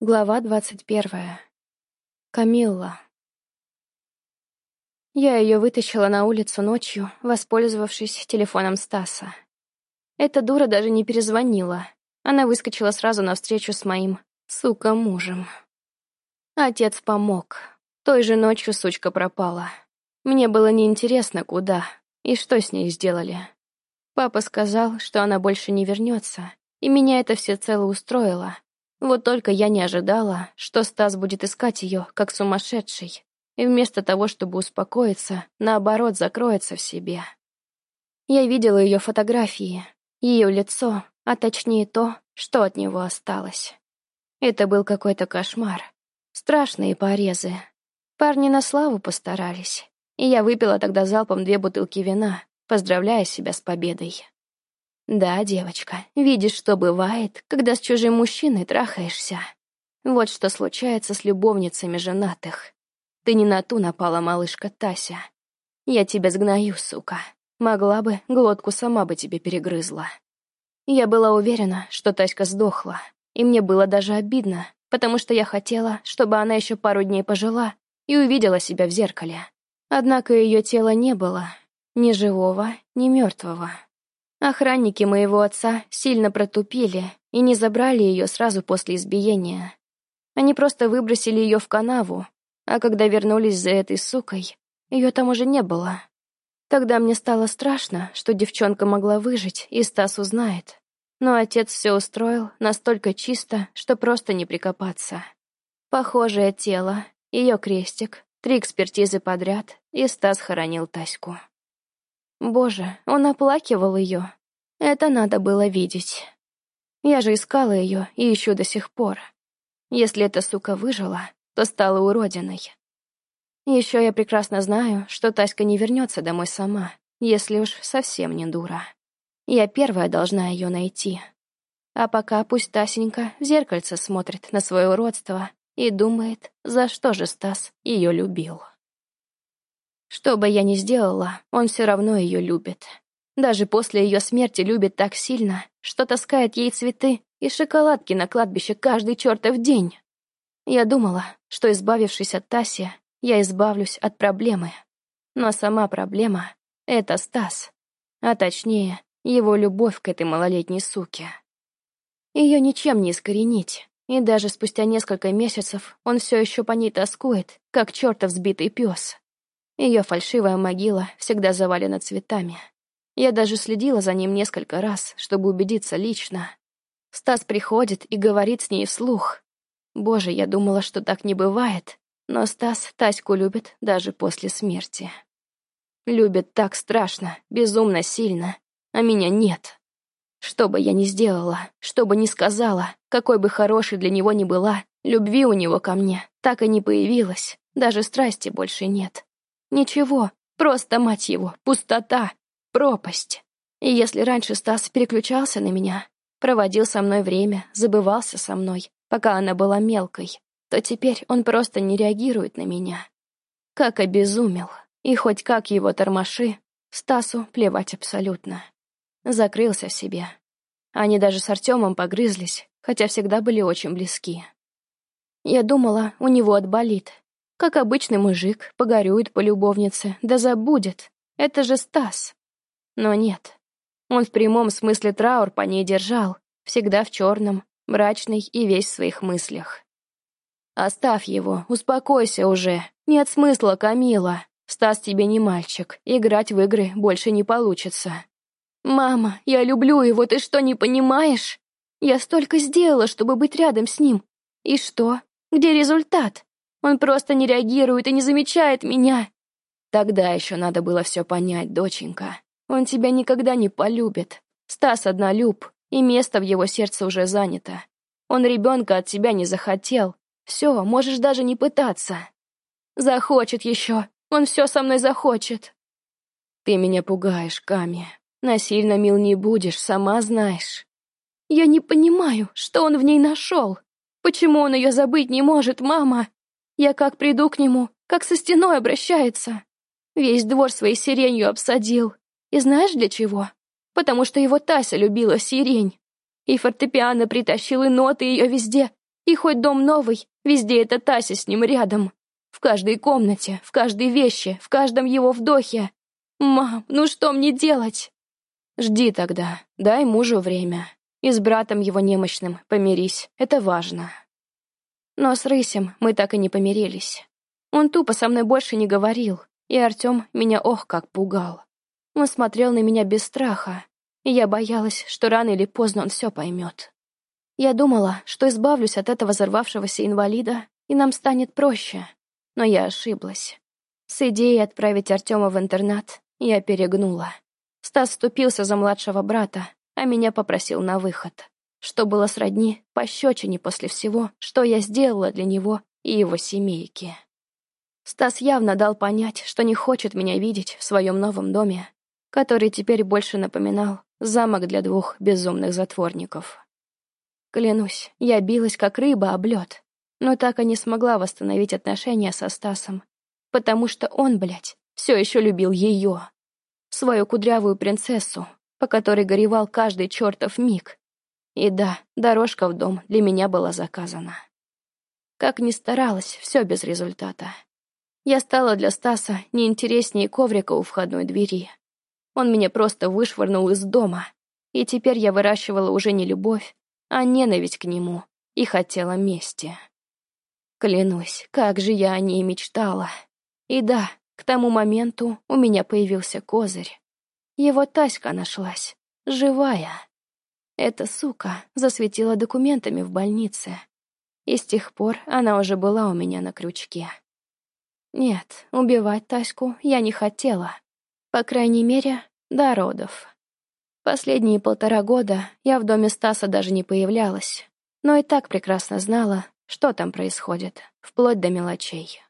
Глава двадцать первая. Камилла. Я ее вытащила на улицу ночью, воспользовавшись телефоном Стаса. Эта дура даже не перезвонила. Она выскочила сразу навстречу с моим, сука, мужем. Отец помог. Той же ночью сучка пропала. Мне было неинтересно, куда и что с ней сделали. Папа сказал, что она больше не вернется, и меня это всецело устроило — вот только я не ожидала, что Стас будет искать ее, как сумасшедший, и вместо того, чтобы успокоиться, наоборот, закроется в себе. Я видела ее фотографии, ее лицо, а точнее то, что от него осталось. Это был какой-то кошмар. Страшные порезы. Парни на славу постарались, и я выпила тогда залпом две бутылки вина, поздравляя себя с победой. Да, девочка, видишь, что бывает, когда с чужим мужчиной трахаешься. Вот что случается с любовницами женатых. Ты не на ту напала, малышка Тася. Я тебя сгною, сука. Могла бы, глотку сама бы тебе перегрызла. Я была уверена, что Таська сдохла, и мне было даже обидно, потому что я хотела, чтобы она еще пару дней пожила и увидела себя в зеркале. Однако ее тела не было, ни живого, ни мертвого. Охранники моего отца сильно протупили и не забрали ее сразу после избиения. Они просто выбросили ее в канаву, а когда вернулись за этой сукой, ее там уже не было. Тогда мне стало страшно, что девчонка могла выжить, и Стас узнает. Но отец все устроил настолько чисто, что просто не прикопаться. Похожее тело, ее крестик, три экспертизы подряд, и Стас хоронил Таську. Боже, он оплакивал ее. Это надо было видеть. Я же искала ее и ищу до сих пор. Если эта сука выжила, то стала уродиной. Еще я прекрасно знаю, что Таська не вернется домой сама, если уж совсем не дура. Я первая должна ее найти. А пока пусть Тасенька в зеркальце смотрит на свое уродство и думает, за что же Стас ее любил. Что бы я ни сделала, он все равно ее любит. Даже после ее смерти любит так сильно, что таскает ей цветы и шоколадки на кладбище каждый чертов день. Я думала, что, избавившись от Таси, я избавлюсь от проблемы. Но сама проблема — это Стас. А точнее, его любовь к этой малолетней суке. Ее ничем не искоренить, и даже спустя несколько месяцев он все еще по ней тоскует, как чертов сбитый пес. Ее фальшивая могила всегда завалена цветами. Я даже следила за ним несколько раз, чтобы убедиться лично. Стас приходит и говорит с ней вслух. Боже, я думала, что так не бывает, но Стас Таську любит даже после смерти. Любит так страшно, безумно сильно, а меня нет. Что бы я ни сделала, что бы ни сказала, какой бы хорошей для него ни была, любви у него ко мне так и не появилось, даже страсти больше нет. Ничего, просто, мать его, пустота, пропасть. И если раньше Стас переключался на меня, проводил со мной время, забывался со мной, пока она была мелкой, то теперь он просто не реагирует на меня. Как обезумел. И хоть как его тормоши, Стасу плевать абсолютно. Закрылся в себе. Они даже с Артемом погрызлись, хотя всегда были очень близки. Я думала, у него отболит, как обычный мужик, погорюет по любовнице, да забудет. Это же Стас. Но нет. Он в прямом смысле траур по ней держал, всегда в черном, мрачный и весь в своих мыслях. «Оставь его, успокойся уже. Нет смысла, Камила. Стас тебе не мальчик, играть в игры больше не получится». «Мама, я люблю его, ты что, не понимаешь? Я столько сделала, чтобы быть рядом с ним. И что? Где результат? Он просто не реагирует и не замечает меня. Тогда еще надо было все понять, доченька. Он тебя никогда не полюбит. Стас однолюб, и место в его сердце уже занято. Он ребенка от тебя не захотел. Все, можешь даже не пытаться. Захочет еще. Он все со мной захочет. Ты меня пугаешь, Ками. Насильно мил не будешь, сама знаешь. Я не понимаю, что он в ней нашел. Почему он ее забыть не может, мама? Я как приду к нему, как со стеной обращается. Весь двор своей сиренью обсадил. И знаешь для чего? Потому что его Тася любила сирень. И фортепиано притащил, и ноты ее везде. И хоть дом новый, везде эта Тася с ним рядом. В каждой комнате, в каждой вещи, в каждом его вдохе. Мам, ну что мне делать? Жди тогда, дай мужу время. И с братом его немощным помирись, это важно. Но с Рысем мы так и не помирились. Он тупо со мной больше не говорил, и Артем меня ох как пугал. Он смотрел на меня без страха, и я боялась, что рано или поздно он все поймет. Я думала, что избавлюсь от этого взорвавшегося инвалида, и нам станет проще. Но я ошиблась. С идеей отправить Артема в интернат я перегнула. Стас вступился за младшего брата, а меня попросил на выход. Что было сродни пощечине после всего, что я сделала для него и его семейки. Стас явно дал понять, что не хочет меня видеть в своем новом доме, который теперь больше напоминал замок для двух безумных затворников. Клянусь, я билась как рыба об лед, но так и не смогла восстановить отношения со Стасом, потому что он, блядь, все еще любил ее, свою кудрявую принцессу, по которой горевал каждый чертов миг. И да, дорожка в дом для меня была заказана. Как ни старалась, все без результата. Я стала для Стаса неинтереснее коврика у входной двери. Он меня просто вышвырнул из дома, и теперь я выращивала уже не любовь, а ненависть к нему и хотела мести. Клянусь, как же я о ней мечтала. И да, к тому моменту у меня появился козырь. Его Таська нашлась, живая. Эта сука засветила документами в больнице. И с тех пор она уже была у меня на крючке. Нет, убивать Таську я не хотела. По крайней мере, до родов. Последние полтора года я в доме Стаса даже не появлялась, но и так прекрасно знала, что там происходит, вплоть до мелочей.